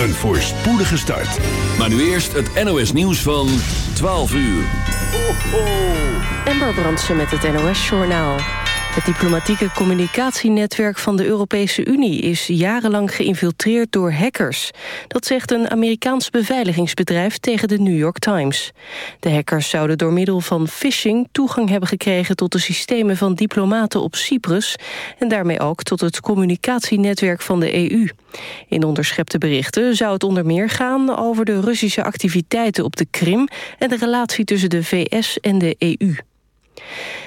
een voorspoedige start. Maar nu eerst het NOS nieuws van 12 uur. Ho, ho. Brandsen met het NOS Journaal. Het diplomatieke communicatienetwerk van de Europese Unie... is jarenlang geïnfiltreerd door hackers. Dat zegt een Amerikaans beveiligingsbedrijf tegen de New York Times. De hackers zouden door middel van phishing toegang hebben gekregen... tot de systemen van diplomaten op Cyprus... en daarmee ook tot het communicatienetwerk van de EU. In onderschepte berichten zou het onder meer gaan... over de Russische activiteiten op de Krim... en de relatie tussen de VS en de EU.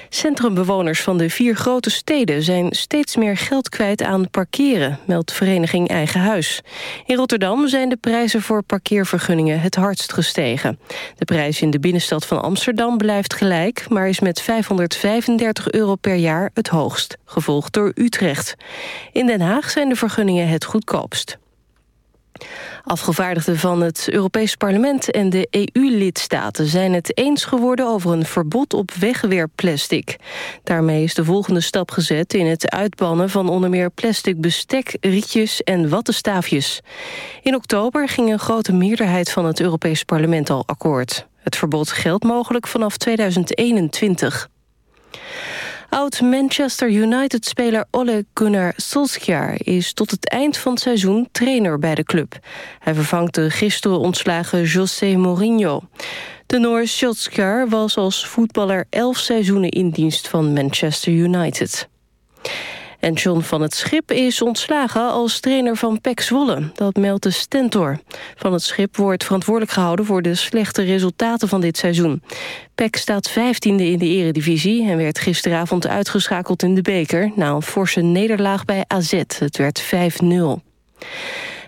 Centrumbewoners van de vier grote steden zijn steeds meer geld kwijt aan parkeren, meldt vereniging Eigen Huis. In Rotterdam zijn de prijzen voor parkeervergunningen het hardst gestegen. De prijs in de binnenstad van Amsterdam blijft gelijk, maar is met 535 euro per jaar het hoogst, gevolgd door Utrecht. In Den Haag zijn de vergunningen het goedkoopst. Afgevaardigden van het Europees Parlement en de EU-lidstaten zijn het eens geworden over een verbod op wegwerpplastic. Daarmee is de volgende stap gezet in het uitbannen van onder meer plastic bestek, rietjes en wattenstaafjes. In oktober ging een grote meerderheid van het Europees Parlement al akkoord. Het verbod geldt mogelijk vanaf 2021. Oud-Manchester United-speler Ole Gunnar Solskjaer... is tot het eind van het seizoen trainer bij de club. Hij vervangt de gisteren ontslagen José Mourinho. De Noor Solskjaer was als voetballer elf seizoenen in dienst van Manchester United. En John van het Schip is ontslagen als trainer van PEC Zwolle. Dat meldt de Stentor. Van het Schip wordt verantwoordelijk gehouden... voor de slechte resultaten van dit seizoen. PEC staat vijftiende in de eredivisie... en werd gisteravond uitgeschakeld in de beker... na een forse nederlaag bij AZ. Het werd 5-0.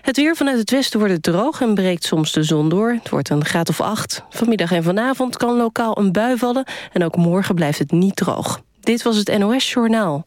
Het weer vanuit het westen wordt het droog en breekt soms de zon door. Het wordt een graad of acht. Vanmiddag en vanavond kan lokaal een bui vallen... en ook morgen blijft het niet droog. Dit was het NOS Journaal.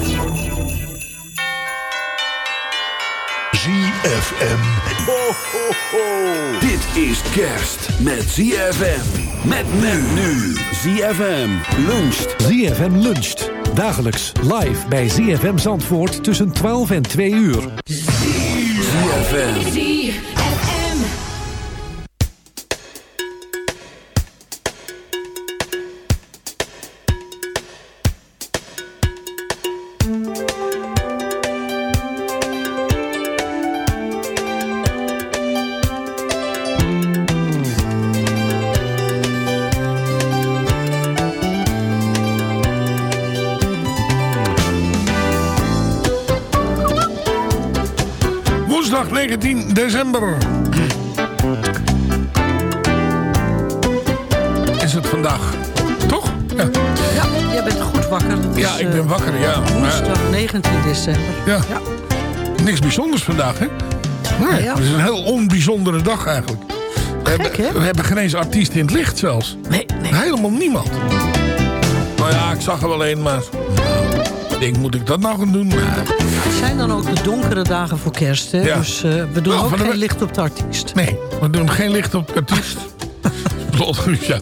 ZFM. Ho, ho, ho. Dit is kerst met ZFM. Met men nu. ZFM luncht. ZFM luncht. Dagelijks live bij ZFM Zandvoort tussen 12 en 2 uur. ZFM. December. Is het vandaag? Toch? Ja, Ja, jij bent goed wakker. Het is, ja ik ben eh, wakker, ja. Woensdag 19 december. ja. Niks bijzonders vandaag, hè? Nee, ja. Het is een heel onbijzondere dag eigenlijk. We hebben, we hebben geen eens artiest in het licht zelfs. Nee, nee. Helemaal niemand. Nou ja, ik zag er wel een, maar... denk, moet ik dat nou gaan doen? Het zijn dan ook de donkere dagen voor kerst. Hè? Ja. Dus eh, we doen Nou, ook geen we- licht op de artiest. nee, we doen geen licht op de artiest. Plot, ja.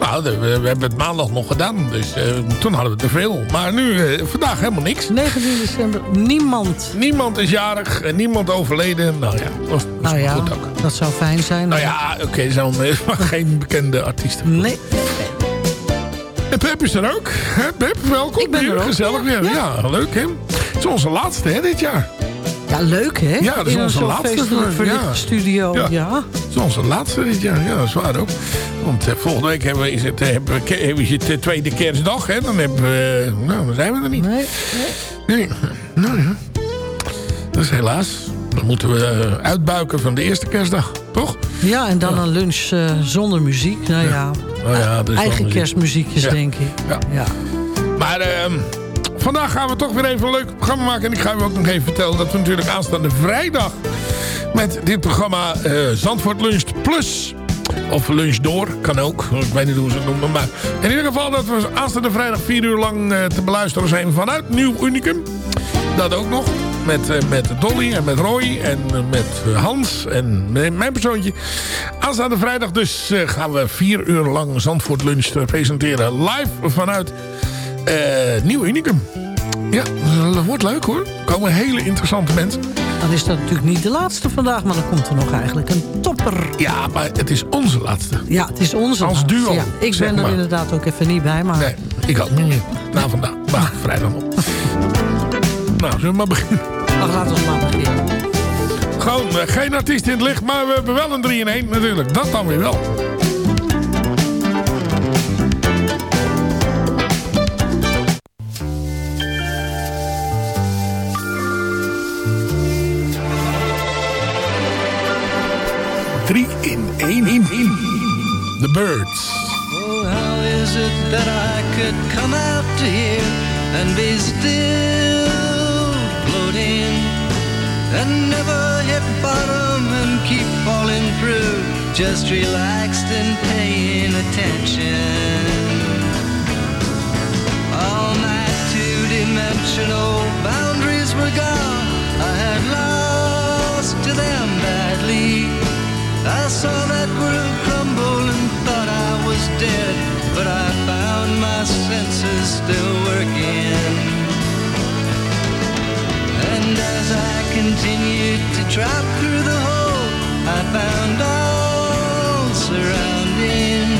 Nou, we, hebben het maandag nog gedaan, dus eh, toen hadden we te veel. Maar nu, eh, vandaag helemaal niks. 19 december, niemand. Niemand is jarig en niemand overleden. Nou ja, dat is Nou ja, goed ook. dat zou fijn zijn. Nou ja, oké, er zijn wel maar geen bekende artiesten. Nee, En Pep is er ook. Hè, Pep, welkom. Ik ben er ook. Gezellig weer. Ja. leuk hè. Het is onze laatste hè, dit jaar. ja, leuk hè? Ja, dat is In onze laatste voor- ja. studio. Ja. Is onze laatste dit jaar. Ja, dat is waar ook. Want eh, volgende week hebben we, is het, eh, hebben we, hebben we de tweede kerstdag. Hè. Dan, hebben we, nou, dan zijn we er niet. Nee, Nee. Nou ja. Dat is helaas. Dan moeten we eh, uitbuiken van de eerste kerstdag. Toch? Ja, en dan een lunch eh, zonder muziek. Nou ja, ja, is wel eigen muziek. kerstmuziekjes denk ik. Ja. Maar ehm, vandaag gaan we toch weer even een leuk programma maken. En ik ga u ook nog even vertellen dat we natuurlijk aanstaande vrijdag... met dit programma eh, Zandvoort Lunch Plus... Of lunch door, kan ook. Ik weet niet hoe ze het noemen. Maar in ieder geval dat we aanstaande vrijdag vier uur lang eh, te beluisteren zijn vanuit Nieuw Unicum. Dat ook nog. Met, eh, met Dolly en met Roy en eh, met eh, Hans en mijn persoontje. Aanstaande vrijdag dus gaan we vier uur lang Zandvoort Lunch presenteren. Live vanuit eh, Nieuw Unicum. Ja, dat wordt leuk hoor. Er komen hele interessante mensen. Dan is dat natuurlijk niet de laatste vandaag, maar dan komt er nog eigenlijk een topper. Ja, maar het is onze laatste. Ja, het is onze Als laatste, duo, Ja. Ik ben er maar. inderdaad ook even niet bij, maar Nee, ik ook niet meer. Na vandaag. Maar vrijdag nog. Nou, zullen we maar beginnen? ach, laten we maar beginnen. Gewoon eh, geen artiest in het licht, maar we hebben wel een 3 in 1 natuurlijk. Dat dan weer wel. Drie in één in in. The Birds. Oh, how is it that I could come out to here and be still and never hit bottom and keep falling through, just relaxed and paying attention. All my two-dimensional boundaries were gone. I had lost to them badly. I saw that world crumble and thought I was dead, but I found my senses still working. And as I continued to drop through the hole, I found all surrounding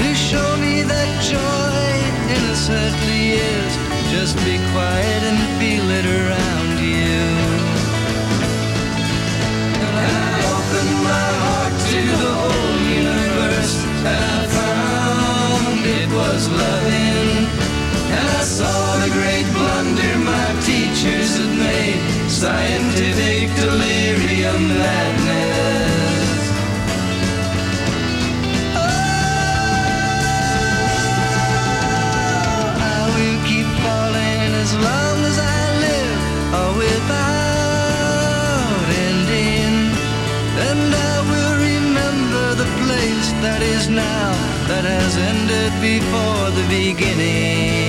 to show me that joy innocently is. Just be quiet and feel it around you. And I opened my heart to the whole universe, and I found it was loving. And I saw the great blunder my teachers had made, scientific delirium madness. Oh, I will keep falling as long as I live, or without ending. And I will remember the place that is now, that has ended before the beginning.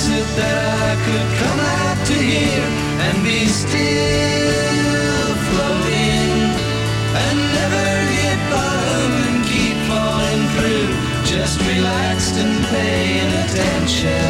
Is it that I could come out to here and be still floating and never hit bottom and keep falling through, just relaxed and paying attention.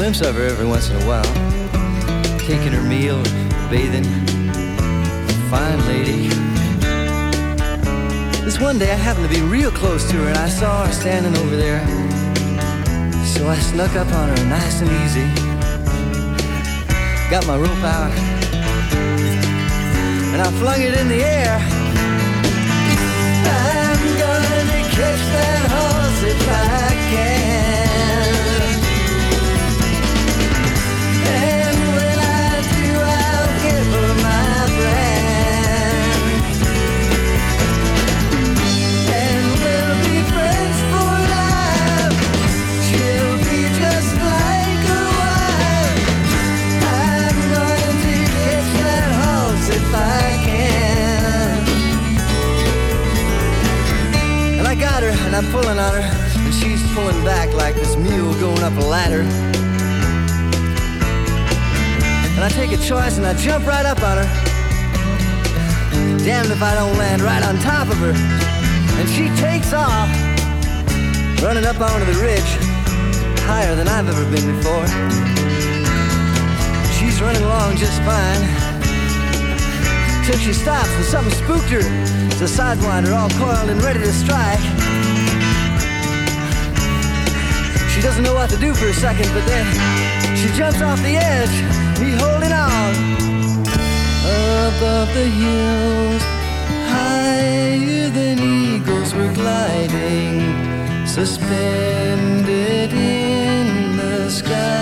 glimpse of her every once in a while, taking her meal, bathing. Fine lady. This one day I happened to be real close to her and I saw her standing over there. So I snuck up on her nice and easy. Got my rope out. And I flung it in the air. I'm gonna catch that horse if I can. I jump right up on her. Damned if I don't land right on top of her. And she takes off, running up onto the ridge, higher than I've ever been before. She's running along just fine. Till she stops and something spooked her. It's a sidewinder all coiled and ready to strike. She doesn't know what to do for a second, but then she jumps off the edge, me holding on. Above the hills, higher than eagles were gliding, suspended in the sky.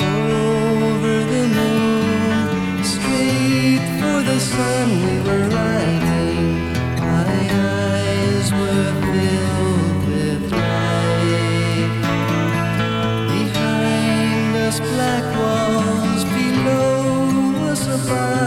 Over the moon, straight for the sun we were us,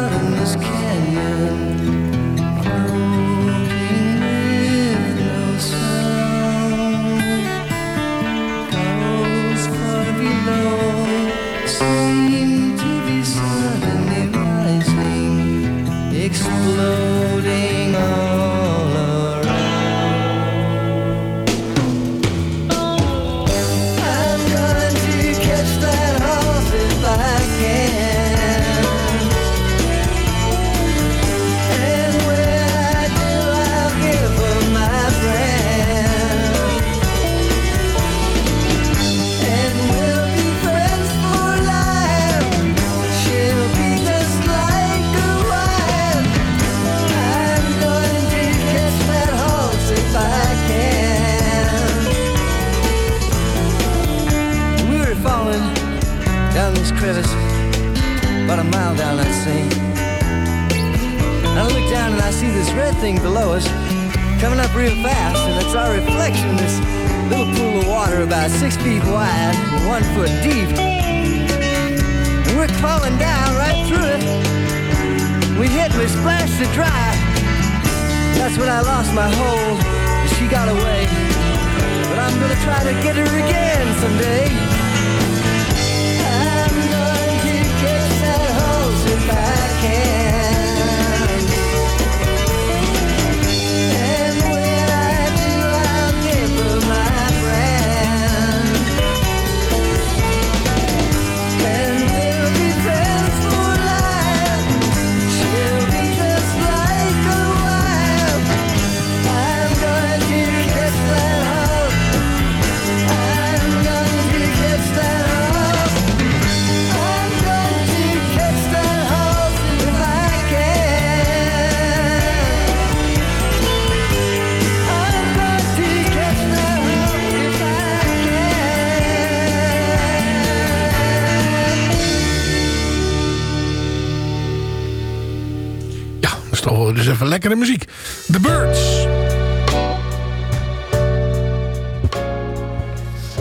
lekkere muziek. The Birds.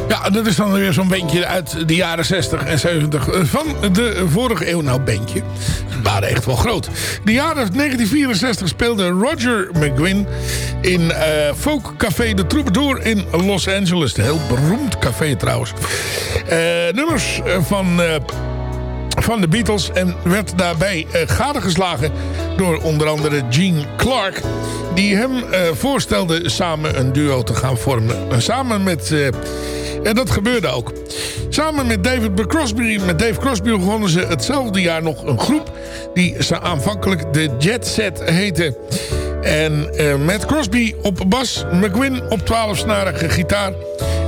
Ja, dat is dan weer zo'n bandje uit de jaren 60 en 70 van de vorige eeuw. Nou, bandje. Ze waren echt wel groot. De jaren 1964 speelde Roger McGuinn in eh Folk Café de Troubadour in Los Angeles. Een heel beroemd café trouwens. Eh, nummers eh, van... eh, van de Beatles en werd daarbij eh, gadegeslagen door onder andere Gene Clark die hem eh, voorstelde samen een duo te gaan vormen. En samen met... eh, en dat gebeurde ook. Samen met David Crosby, met Dave Crosby begonnen ze hetzelfde jaar nog een groep die ze aanvankelijk de Jet Set heette. En eh, met Crosby op bas, McGuinn op 12-snarige gitaar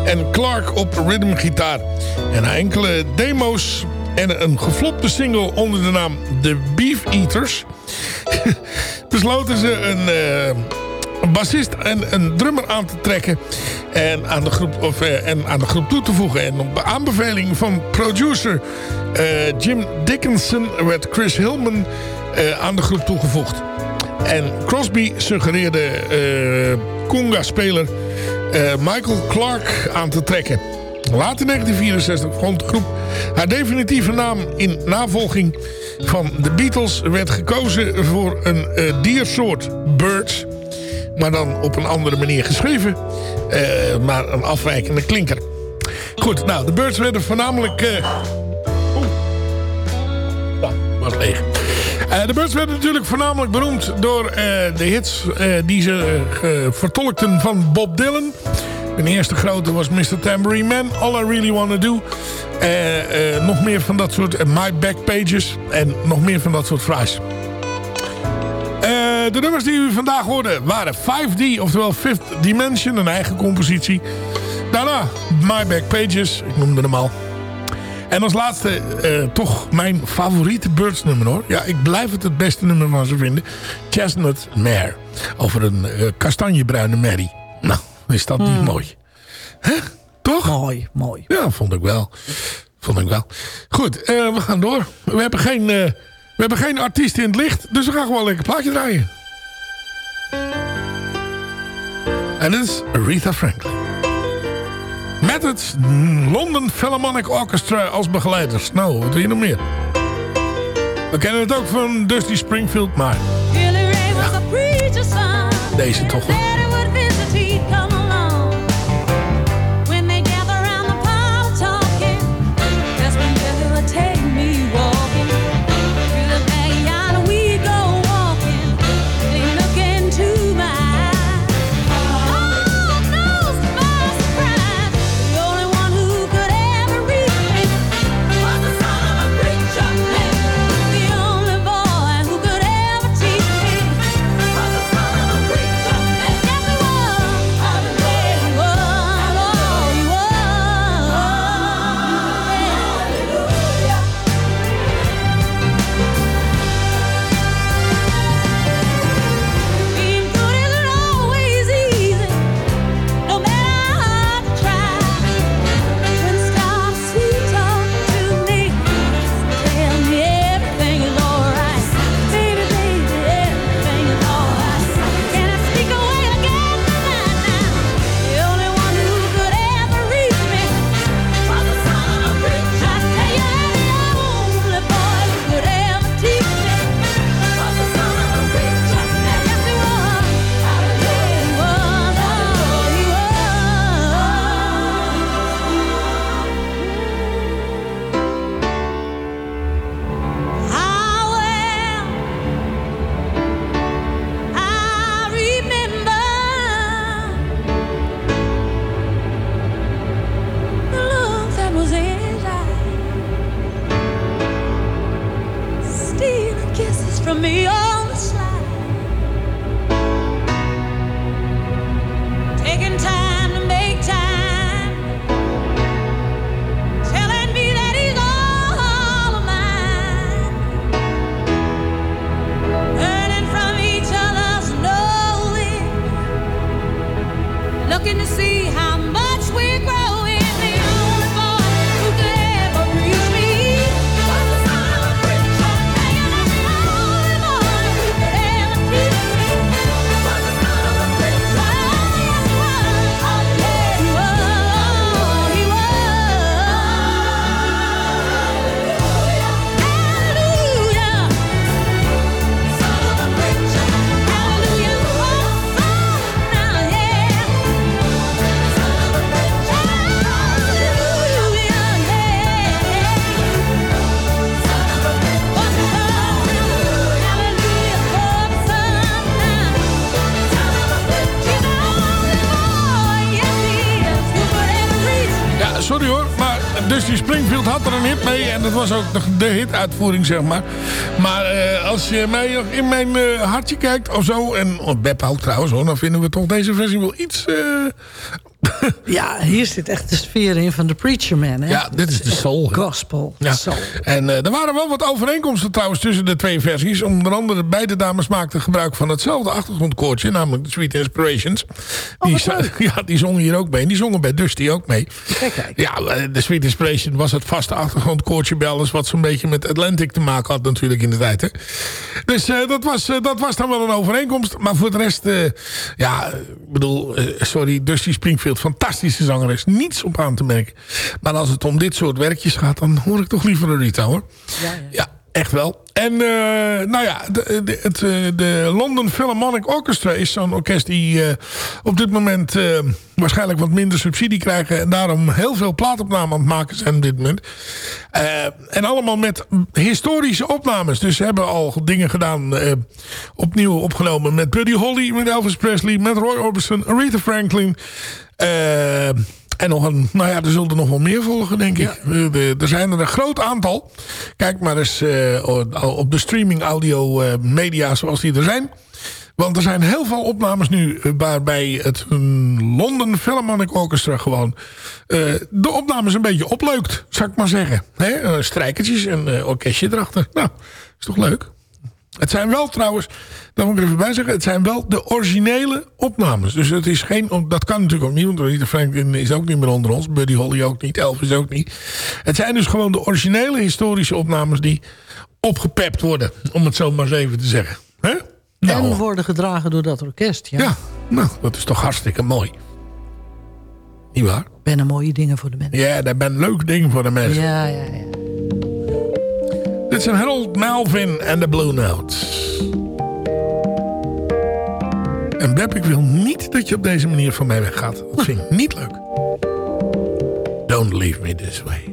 en Clark op rhythmgitaar. En enkele demo's en een geflopte single onder de naam The Beef Eaters... besloten ze een, eh, een bassist en een drummer aan te trekken... En aan, de groep, of, eh, en aan de groep toe te voegen. En op aanbeveling van producer eh, Jim Dickinson... werd Chris Hillman aan de groep toegevoegd. En Crosby suggereerde conga-speler Michael Clark aan te trekken. In 1964 vond de groep haar definitieve naam in navolging van de Beatles... werd gekozen voor een eh, diersoort birds... Maar dan op een andere manier geschreven. Eh, maar een afwijkende klinker. Goed, nou, de Birds werden voornamelijk... eh, Oeh. Was leeg. Eh, de Birds werden natuurlijk voornamelijk beroemd door de hits die ze vertolkten van Bob Dylan. Hun eerste grote was Mr. Tambourine Man, All I Really Wanna Do. Eh, eh, nog meer van dat soort, eh, My Back Pages en nog meer van dat soort fraais. Eh, de nummers die u vandaag hoorde waren 5D, oftewel Fifth Dimension, een eigen compositie. Daarna My Back Pages, ik noemde hem al. En als laatste toch mijn favoriete Birds nummer hoor. Ja, ik blijf het het beste nummer van ze vinden. Chestnut Mare. Over een kastanjebruine merrie. Nou, is dat niet mooi? Hè? Toch? Mooi, mooi. Ja, vond ik wel. Vond ik wel. Goed, eh, we gaan door. We hebben, geen, eh, we hebben geen artiest in het licht. Dus we gaan gewoon een lekker plaatje draaien. En dat is Aretha Franklin. Met het London Philharmonic Orchestra als begeleiders. Nou, wat wil je nog meer? We kennen het ook van Dusty Springfield, maar deze toch wel. Dusty Springfield had er een hit mee. En dat was ook de, de hituitvoering, zeg maar. Maar eh, als je mij in mijn eh, hartje kijkt of zo... en oh, Beb ook trouwens hoor... dan vinden we toch deze versie wel iets... Ja, hier zit echt de sfeer in van de Preacher Man. Hè? Ja, dit is de soul. Gospel. Ja. Soul. En eh, er waren wel wat overeenkomsten trouwens tussen de twee versies. Onder andere beide dames maakten gebruik van hetzelfde achtergrondkoortje. Namelijk de Sweet Inspirations. Die, zo- ja, die zongen hier ook mee. En die zongen bij Dusty ook mee. Kijk, kijk. Ja, eh, de Sweet Inspiration was het vaste achtergrondkoortje bij alles... wat zo'n beetje met Atlantic te maken had natuurlijk in de tijd. Hè? Dus eh, dat, was, dat was dan wel een overeenkomst. Maar voor de rest, ja, ik bedoel, sorry, Dusty Springfield, fantastische zangeres. Niets op aan te merken. Maar als het om dit soort werkjes gaat, dan hoor ik toch liever een Rita hoor. Ja, ja. Ja, Echt wel. En eh, nou ja, de, de, het, eh, de London Philharmonic Orchestra is zo'n orkest die eh, op dit moment eh, waarschijnlijk wat minder subsidie krijgen. En daarom heel veel plaatopnamen aan het maken zijn op dit moment. Eh, en allemaal met historische opnames. Dus ze hebben al dingen gedaan, eh, opnieuw opgenomen met Buddy Holly, met Elvis Presley, met Roy Orbison, Aretha Franklin. Eh, en nog een, nou ja, er zullen er nog wel meer volgen, denk ik. Er zijn er een groot aantal. Kijk maar eens eh, op de streaming audio eh, media zoals die er zijn. Want er zijn heel veel opnames nu waarbij het London Philharmonic Orchestra gewoon de opnames een beetje opleukt, zou ik maar zeggen. Hè? Strijkertjes en orkestje erachter. Nou, is toch leuk? Het zijn wel trouwens, daar moet ik er even bij zeggen, het zijn wel de originele opnames. Dus het is geen, dat kan natuurlijk ook niet, want Rita Franklin is ook niet meer onder ons. Buddy Holly ook niet, Elvis ook niet. Het zijn dus gewoon de originele historische opnames die opgepept worden, om het zo maar eens even te zeggen. Nou, En worden gedragen door dat orkest. Ja. ja, nou, dat is toch hartstikke mooi. Niet waar? Bijna mooie dingen voor de mensen. Ja, dat ben leuk ding voor de mensen. Ja, ja, ja. Zijn Harold Melvin en de Blue Notes. En Beb, ik wil niet dat je op deze manier van mij weggaat. Dat vind ik niet leuk. Don't leave me this way.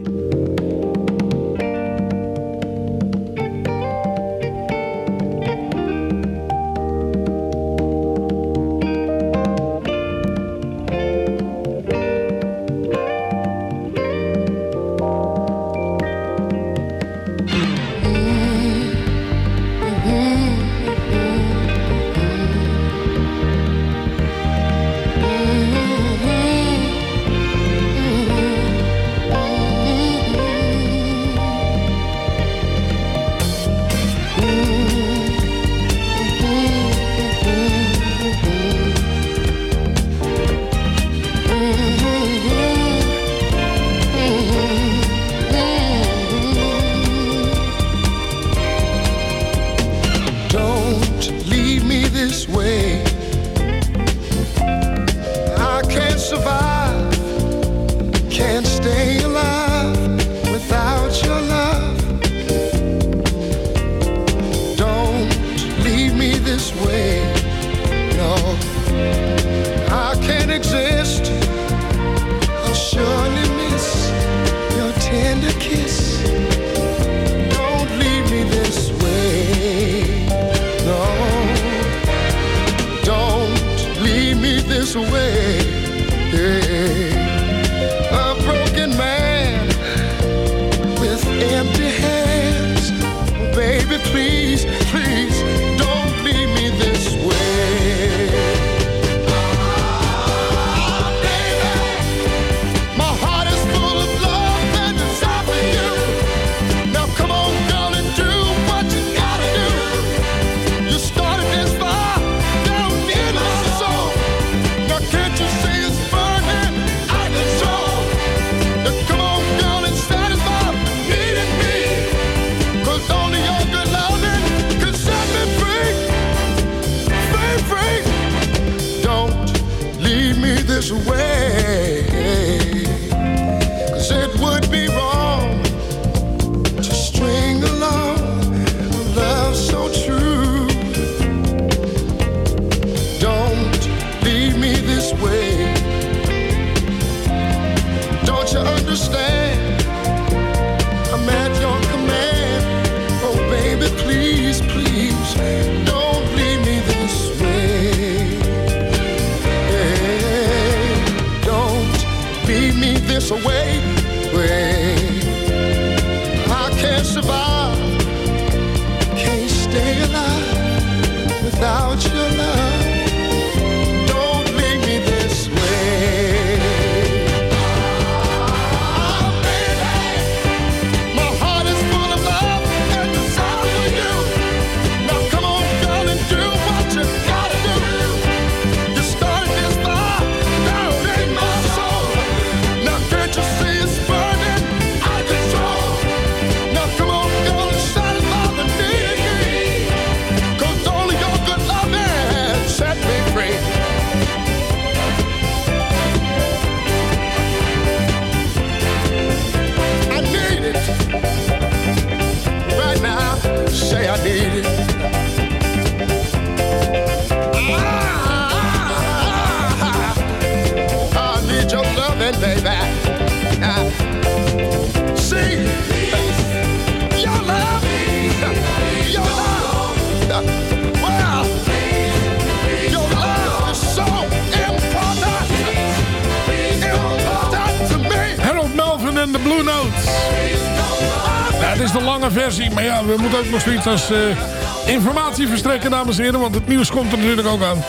Nog zoiets als eh, informatie verstrekken, dames en heren. Want het nieuws komt er natuurlijk ook aan. Eh,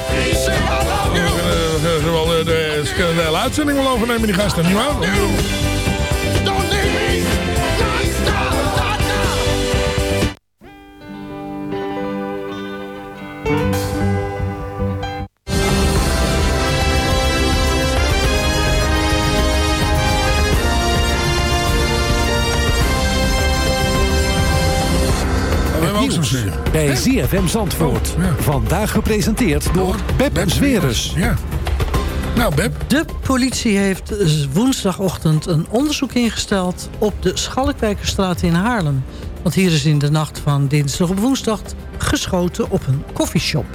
de, ze kunnen de hele uitzending wel overnemen, die gasten. Niet waar? Bij ZFM Zandvoort. Vandaag gepresenteerd door Beb Zwerus. Ja. Nou, Beb. De politie heeft woensdagochtend een onderzoek ingesteld... op de Schalkwijkerstraat in Haarlem. Want hier is in de nacht van dinsdag op woensdag... geschoten op een koffieshop.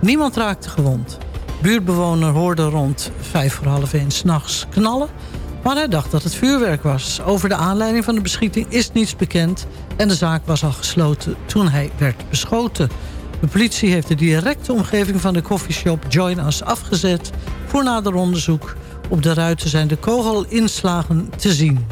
Niemand raakte gewond. Buurtbewoner hoorde rond vijf voor half één s'nachts knallen... maar hij dacht dat het vuurwerk was. Over de aanleiding van de beschieting is niets bekend... en de zaak was al gesloten toen hij werd beschoten. De politie heeft de directe omgeving van de koffieshop Join Us afgezet... voor nader onderzoek. Op de ruiten zijn de kogelinslagen te zien.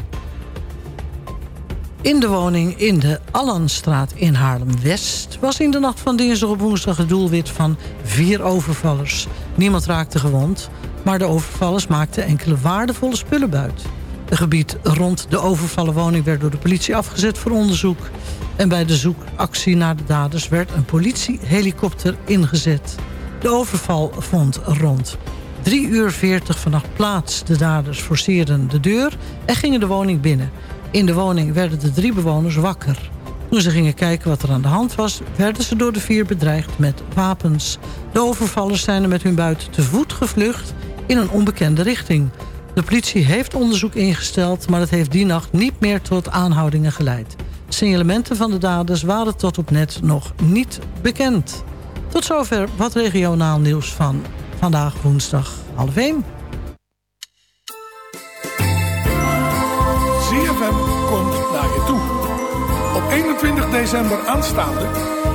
In de woning in de Allenstraat in Haarlem-West... was in de nacht van dinsdag op woensdag het doelwit van vier overvallers. Niemand raakte gewond, maar de overvallers maakten enkele waardevolle spullen buit. Het gebied rond de overvallen woning werd door de politie afgezet voor onderzoek. En bij de zoekactie naar de daders werd een politiehelikopter ingezet. De overval vond rond 3 uur 40 vannacht plaats. De daders forceerden de deur en gingen de woning binnen. In de woning werden de drie bewoners wakker. Toen ze gingen kijken wat er aan de hand was... werden ze door de vier bedreigd met wapens. De overvallers zijn er met hun buit te voet gevlucht... in een onbekende richting. De politie heeft onderzoek ingesteld... maar het heeft die nacht niet meer tot aanhoudingen geleid. Signalementen van de daders waren tot op net nog niet bekend. Tot zover wat regionaal nieuws van vandaag woensdag half 1. ZFM komt naar je toe. Op 21 december aanstaande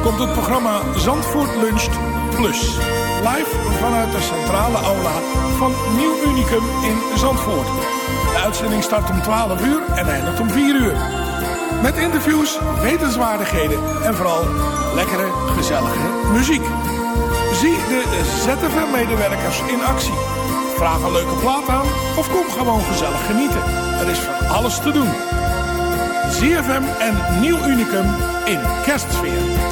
komt het programma Zandvoort Luncht Plus. Live vanuit de centrale aula van Nieuw Unicum in Zandvoort. De uitzending start om 12 uur en eindigt om 4 uur. Met interviews, wetenswaardigheden en vooral lekkere, gezellige muziek. Zie de ZFM-medewerkers in actie. Vraag een leuke plaat aan of kom gewoon gezellig genieten. Er is van alles te doen. ZFM en Nieuw Unicum in kerstsfeer.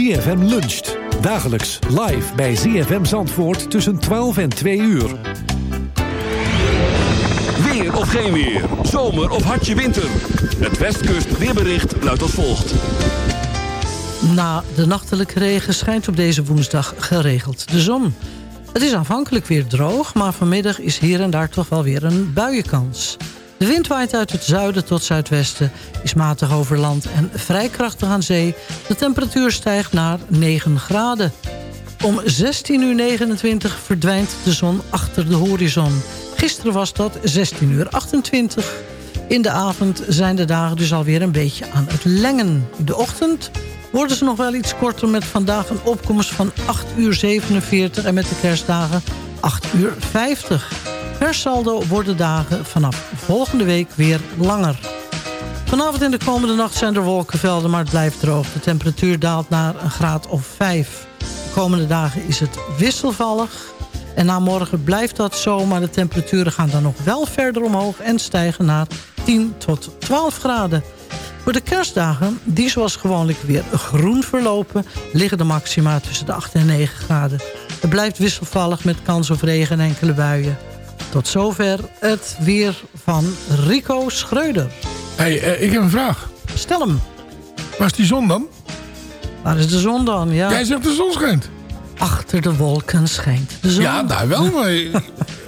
ZFM luncht. Dagelijks live bij ZFM Zandvoort tussen 12 en 2 uur. Weer of geen weer. Zomer of hartje winter. Het Westkust weerbericht luidt als volgt. Na de nachtelijke regen schijnt op deze woensdag geregeld de zon. Het is aanvankelijk weer droog, maar vanmiddag is hier en daar toch wel weer een buienkans. De wind waait uit het zuiden tot zuidwesten, is matig over land en vrij krachtig aan zee. De temperatuur stijgt naar 9 graden. Om 16.29 uur verdwijnt de zon achter de horizon. Gisteren was dat 16.28 uur. In de avond zijn de dagen dus alweer een beetje aan het lengen. In de ochtend worden ze nog wel iets korter met vandaag een opkomst van 8 uur 47 en met de kerstdagen 8 uur 50. Per saldo worden dagen vanaf volgende week weer langer. Vanavond en de komende nacht zijn er wolkenvelden, maar het blijft droog. De temperatuur daalt naar een graad of 5. De komende dagen is het wisselvallig. En na morgen blijft dat zo, maar de temperaturen gaan dan nog wel verder omhoog... en stijgen naar 10 tot 12 graden. Voor de kerstdagen, die zoals gewoonlijk weer groen verlopen... liggen de maxima tussen de 8 en 9 graden. Het blijft wisselvallig met kans op regen en enkele buien. Tot zover het weer van Rico Schreuder. hey, eh, ik heb een vraag. Stel hem. Waar is die zon dan? Waar is de zon dan? Ja. Jij zegt de zon schijnt. Achter de wolken schijnt de zon. Ja, daar wel. Maar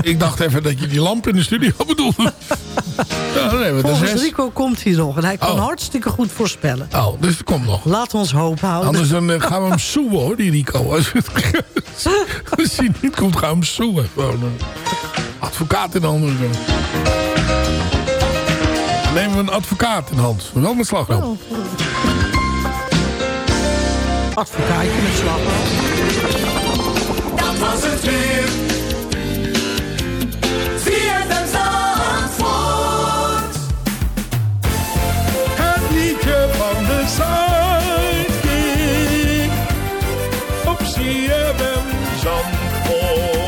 ik dacht even dat je die lamp in de studio bedoelde. Ja, nee, maar dat is Volgens. Rico komt hij nog. En hij kan Oh. hartstikke goed voorspellen. Oh, dus het komt nog. Laat ons hoop houden. Anders dan, eh, gaan we hem soeën hoor, die Rico. Als het, als hij niet komt, gaan we hem soeën. Gewoon, advocaat in de handen we een advocaat in de hand. Wel met slagroom. Oh. Advocaatje met slagroom. Dat was het weer. Zie het en Zandvoort. Het liedje van de zij Op zie hem dan Zandvoort.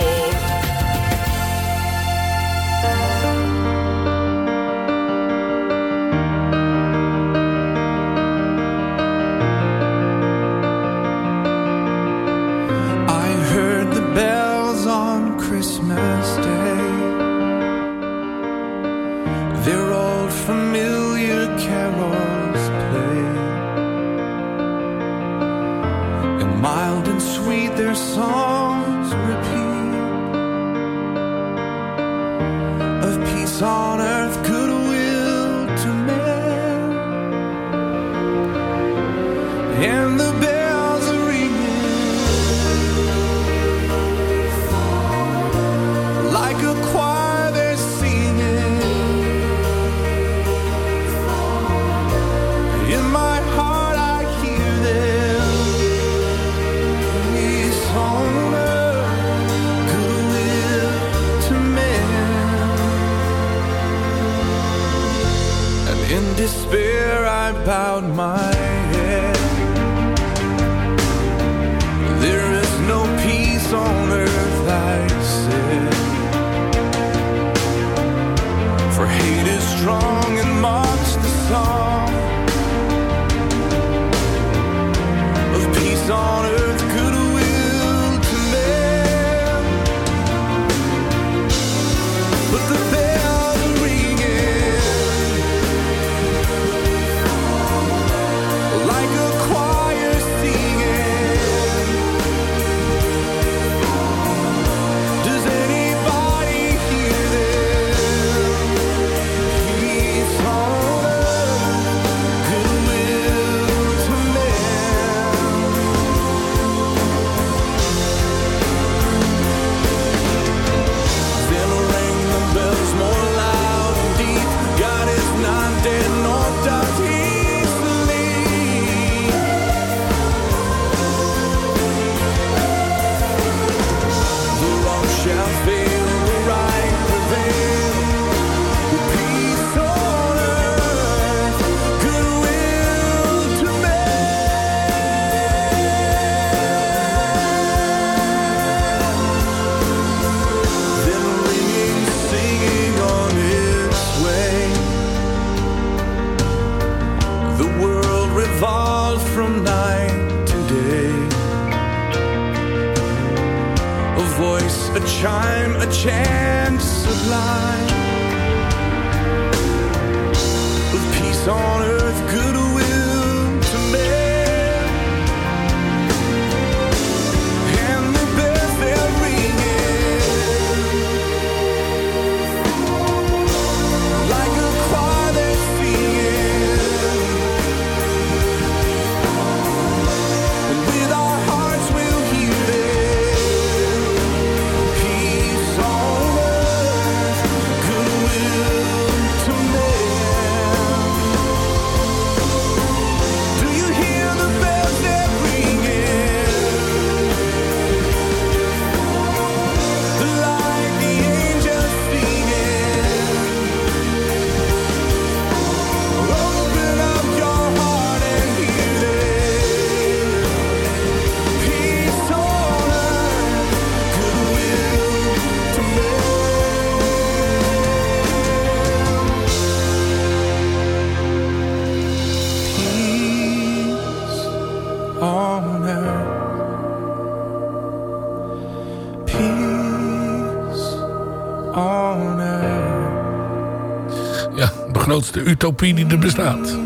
Grootste utopie die er bestaat.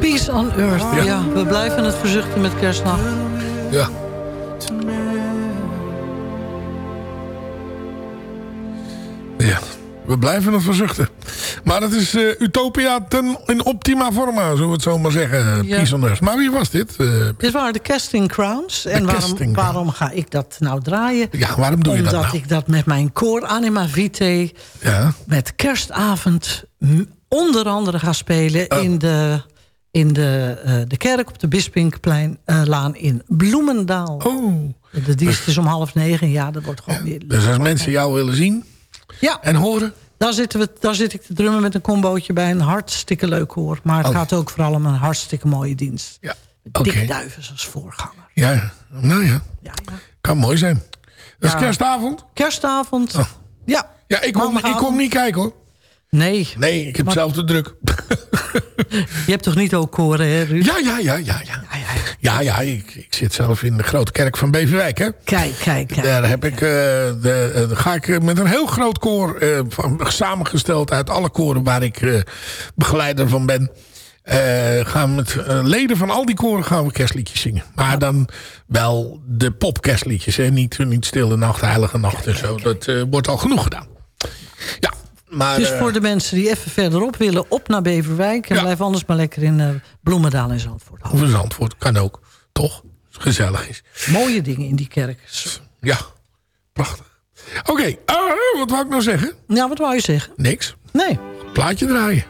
Peace on Earth. Ja. Ja. we blijven het verzuchten met kerstnacht. Ja. Ja, we blijven het verzuchten. Maar het is eh, Utopia ten, in optima forma, zullen we het zo maar zeggen. Ja. Peace on Earth. Maar wie was dit? Eh, Dit waren de Casting Crowns. En waarom, waarom ga ik dat nou draaien? ja, waarom doe je Omdat dat nou? ik dat met mijn koor Anima Vitae... Ja. met kerstavond onder andere ga spelen... Oh. in, de, in de, eh, de kerk op de Bispinkplein eh, laan in Bloemendaal. Oh. De dienst is om half negen. Ja, dat wordt gewoon weer... Dus als mensen jou willen zien Ja. en horen... Daar, zitten we, daar zit ik te drummen met een combootje bij. Een hartstikke leuk hoor. Maar het Oh. gaat ook vooral om een hartstikke mooie dienst. Ja, Dick oké. Duivens als voorganger. Ja, nou ja. Ja, ja. Kan mooi zijn. Dat is Ja. kerstavond? Kerstavond. Ja. Ja, ik kom, ik kom niet kijken hoor. Nee. Nee, ik heb Maar- zelf te druk. Je hebt toch niet ook koren, hè, Ruud? Ja, ja, ja, ja. Ja, ja, ja ik, ik zit zelf in de grote kerk van Beverwijk, hè. Kijk, kijk, kijk. Daar heb ik, eh, de, eh, ga ik eh, met een heel groot koor, van, samengesteld uit alle koren waar ik begeleider van ben. gaan met leden van al die koren gaan we kerstliedjes zingen. Maar dan wel de popkerstliedjes. Hè? Niet, niet Stille Nacht, Heilige Nacht en zo. Dat wordt al genoeg gedaan. Ja, maar... dus eh, voor de mensen die even verderop willen, op naar Beverwijk. En blijf anders maar lekker in eh, Bloemendaal en Zandvoort. Of een Zandvoort, kan ook. Toch? Gezellig is. Mooie dingen in die kerk. Ja, prachtig. Oké, eh, wat wou ik nou zeggen? Ja, wat wou je zeggen? Niks. Nee. Plaatje draaien.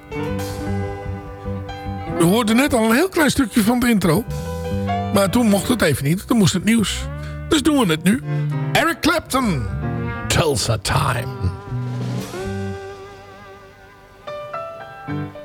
We hoorden net al een heel klein stukje van de intro. Maar toen mocht het even niet. Toen moest het nieuws. Dus doen we het nu. Eric Clapton. Tulsa Time. Thank you.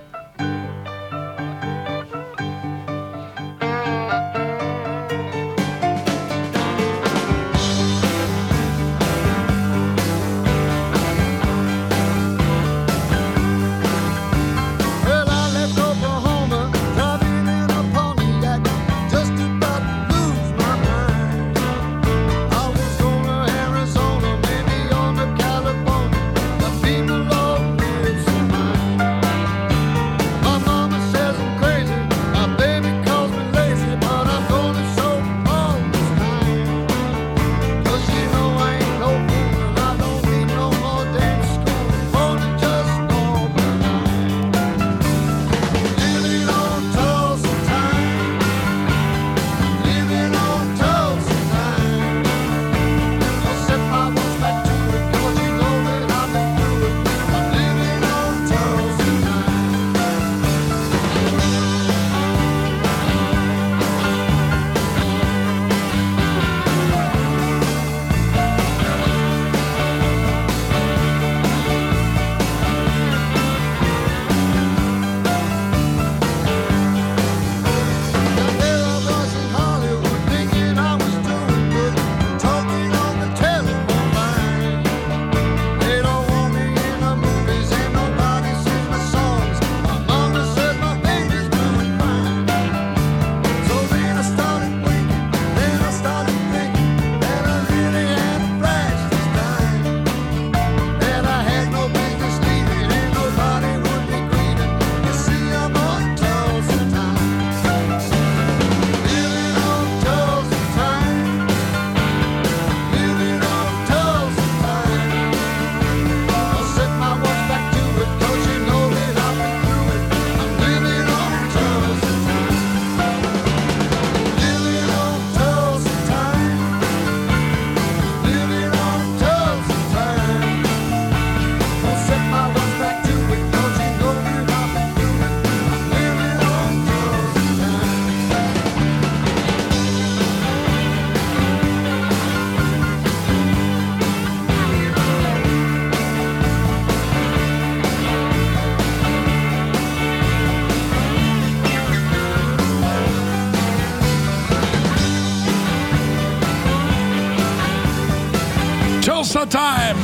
Time.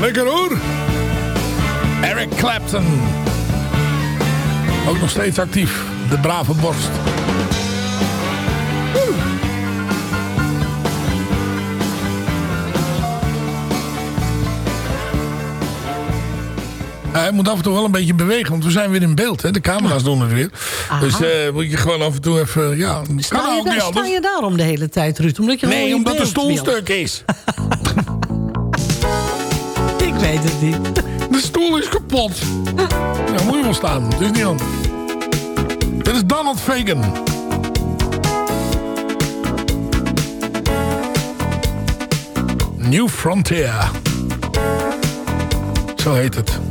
Lekker hoor. Eric Clapton. Ook nog steeds actief. De brave borst. Hij moet af en toe wel een beetje bewegen, want we zijn weer in beeld. Hè? De camera's doen het weer. Dus eh, moet je gewoon af en toe even... Ja, kan Sta nou je, ook daar, niet sta je daarom de hele tijd, Ruud? Omdat je Nee, omdat de stoel stuk is. Ik weet het niet. De stoel is kapot. Ja, moet je wel staan. Het is niet anders. Dit is Donald Fagan. New Frontier. Zo heet het.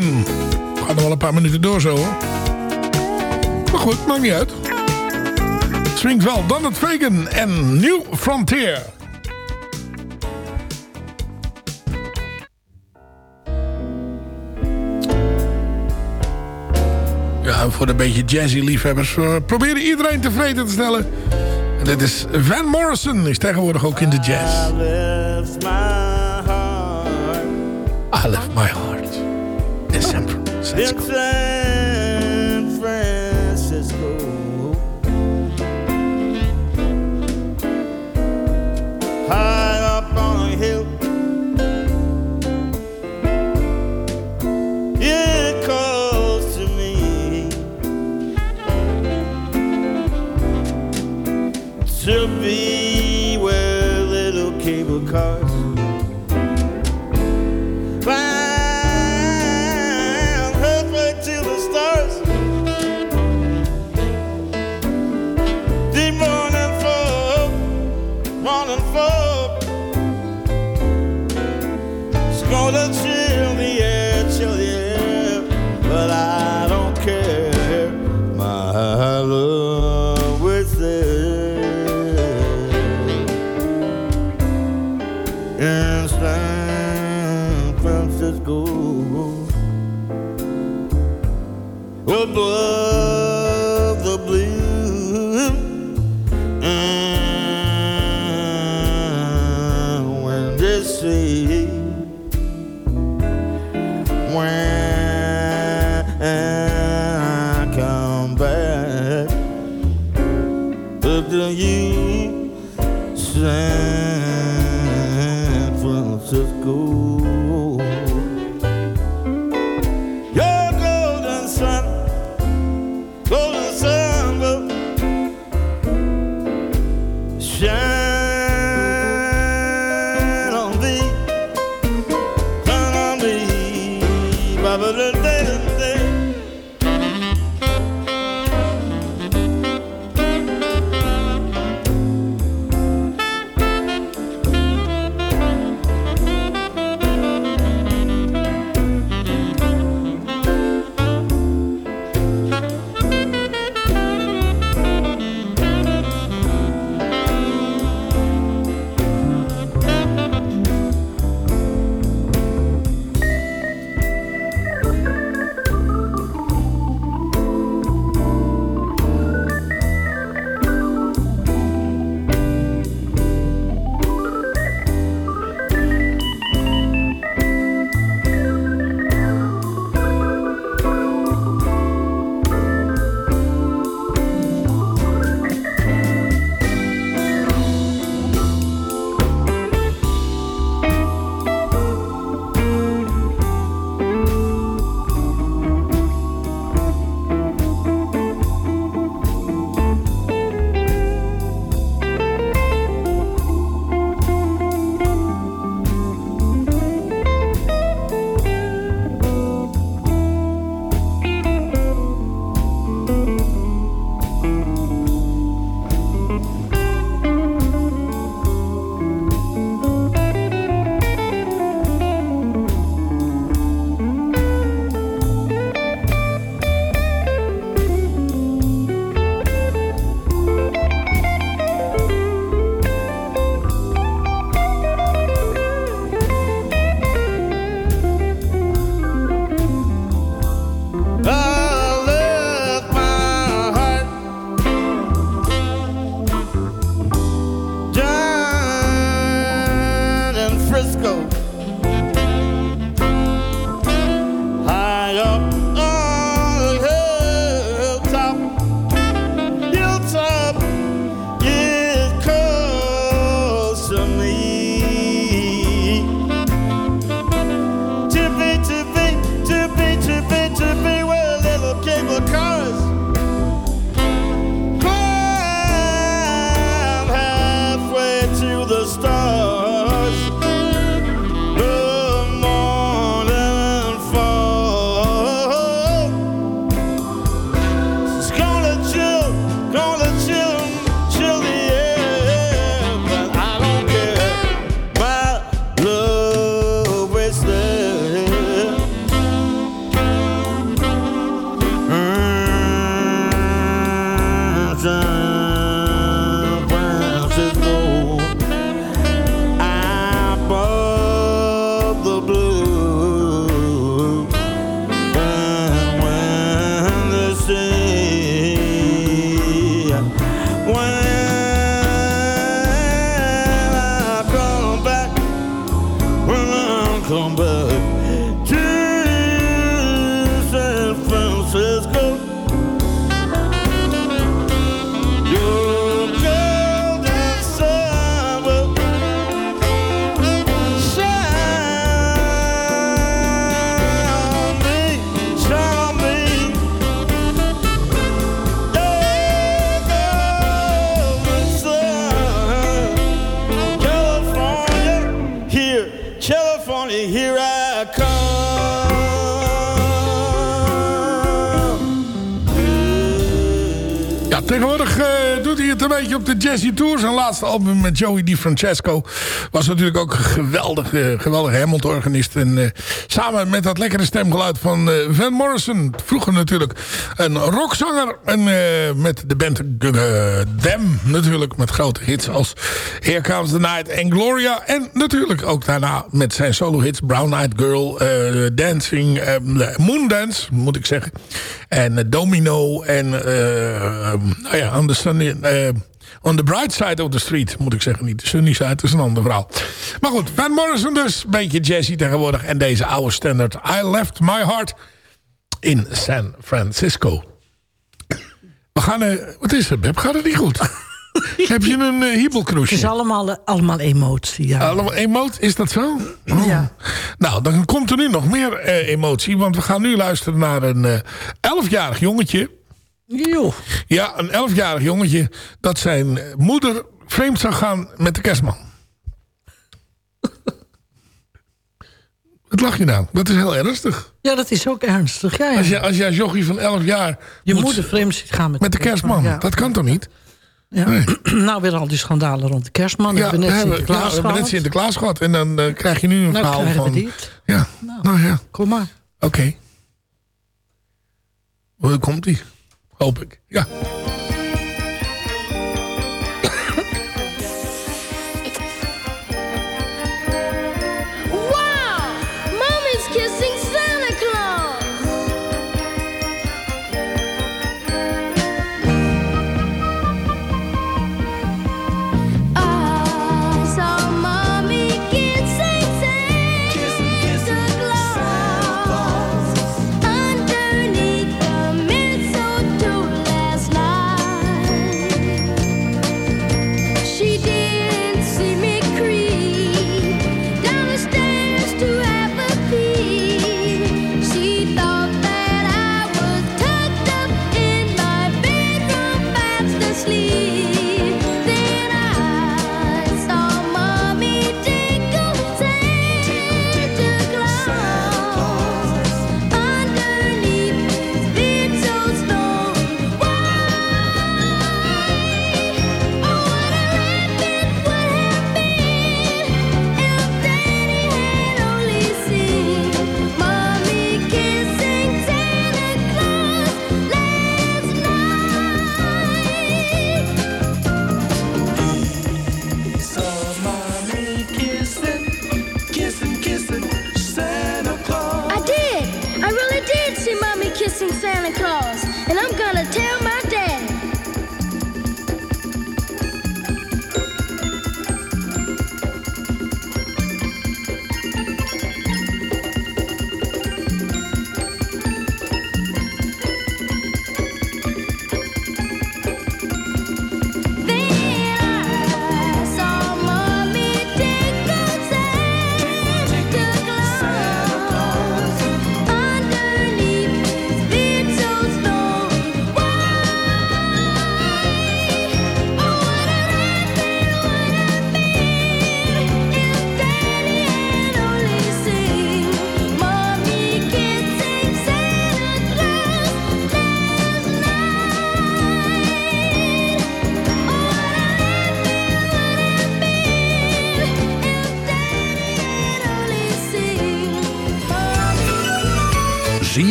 We gaan er wel een paar minuten door zo hoor. Maar goed, maakt niet uit. Swingt wel. Dan het Vegan en New Frontier. Ja, voor de beetje jazzy liefhebbers. We proberen iedereen tevreden te stellen. En dit is Van Morrison. Is tegenwoordig ook in de jazz. Laatste album met Joey DiFrancesco was natuurlijk ook een geweldig, eh, geweldige Hammond-organist. En eh, samen met dat lekkere stemgeluid van eh, Van Morrison. Vroeger natuurlijk een rockzanger. En met de band Them natuurlijk. Met grote hits als Here Comes the Night en Gloria. En natuurlijk ook daarna met zijn solo hits Brown Eyed Girl, Dancing, Moondance moet ik zeggen. En Domino en nou ja, on the, sunny, eh, on the bright side of the street moet ik zeggen. Niet de sunny side, dat is een ander verhaal. Maar goed, Van Morrison dus. Een beetje jazzy tegenwoordig. En deze oude standard I Left My Heart in San Francisco. We gaan... eh, wat is er, Beb? Gaat het niet goed? Heb je een uh, Het is allemaal, eh, allemaal emotie. Ja. Allemaal emoot, is dat zo? Oh. Ja. Nou, dan komt er nu nog meer emotie. Want we gaan nu luisteren naar een elfjarig jongetje. Ja, een elfjarig jongetje dat zijn moeder vreemd zou gaan met de kerstman. Wat lach je nou? Dat is heel ernstig. Ja, dat is ook ernstig. Ja, ja. Als je als jij jochie van 11 jaar Je moet- moeder vreemd gaan met, met de kerstman. Ja. Dat kan toch niet? Ja. Nee. nou, weer al die schandalen rond de kerstman. Ja, we net hebben, ja, Sinterklaas we hebben net gehad. Sinterklaas gehad. En dan eh, krijg je nu een Nou, verhaal van... dit. Ja, nou, ja. Kom maar. Oké. Hoe komt die? Hoop ik. Ja.